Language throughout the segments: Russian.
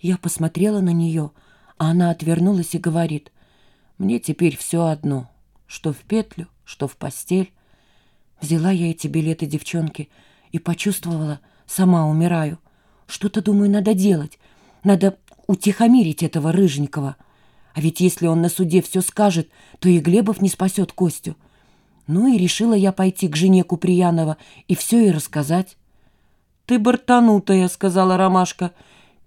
Я посмотрела на нее, а она отвернулась и говорит, «Мне теперь все одно, что в петлю, что в постель». Взяла я эти билеты девчонки и почувствовала, сама умираю. Что-то, думаю, надо делать. Надо утихомирить этого Рыженького. А ведь если он на суде все скажет, то и Глебов не спасет Костю. Ну и решила я пойти к жене Куприянова и все ей рассказать. «Ты бортанутая», — сказала Ромашка.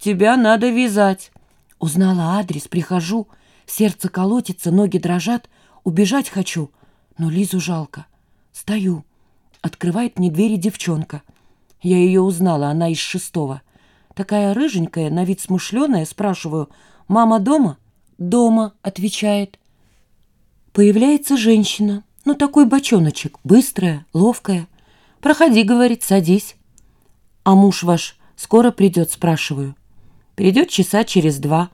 «Тебя надо вязать». Узнала адрес, прихожу. Сердце колотится, ноги дрожат. Убежать хочу, но Лизу жалко. Стою. Открывает мне двери девчонка. Я ее узнала, она из шестого. Такая рыженькая, на вид смышленая, спрашиваю, «Мама дома?» «Дома», — отвечает. Появляется женщина, ну такой бочоночек, быстрая, ловкая. «Проходи», — говорит, — «садись». «А муж ваш скоро придет?» — спрашиваю. «Придет часа через два».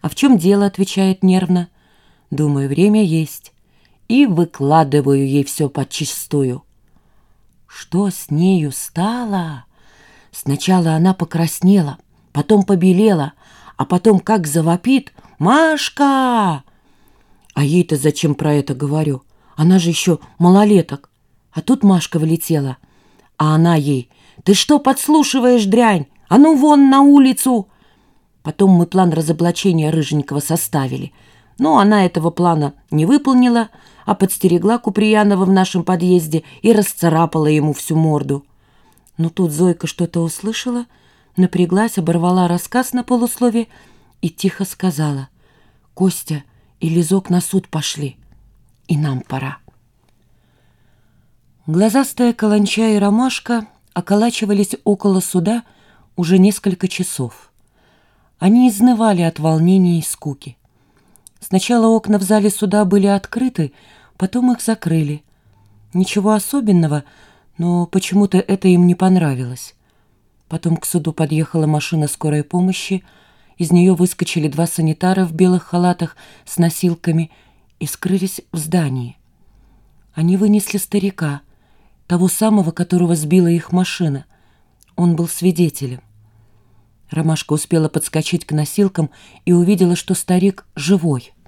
«А в чем дело?» — отвечает нервно. Думаю, время есть. И выкладываю ей все подчистую. Что с нею стало? Сначала она покраснела, потом побелела, а потом как завопит «Машка!» А ей-то зачем про это говорю? Она же еще малолеток. А тут Машка влетела, а она ей «Ты что подслушиваешь, дрянь? А ну вон на улицу!» Потом мы план разоблачения Рыженького составили. Но она этого плана не выполнила, а подстерегла Куприянова в нашем подъезде и расцарапала ему всю морду. Но тут Зойка что-то услышала, напряглась, оборвала рассказ на полуслове и тихо сказала «Костя и Лизок на суд пошли, и нам пора». Глазастая каланча и ромашка околачивались около суда уже несколько часов. Они изнывали от волнения и скуки. Сначала окна в зале суда были открыты, потом их закрыли. Ничего особенного, но почему-то это им не понравилось. Потом к суду подъехала машина скорой помощи, из нее выскочили два санитара в белых халатах с носилками и скрылись в здании. Они вынесли старика — того самого, которого сбила их машина. Он был свидетелем. Ромашка успела подскочить к носилкам и увидела, что старик живой —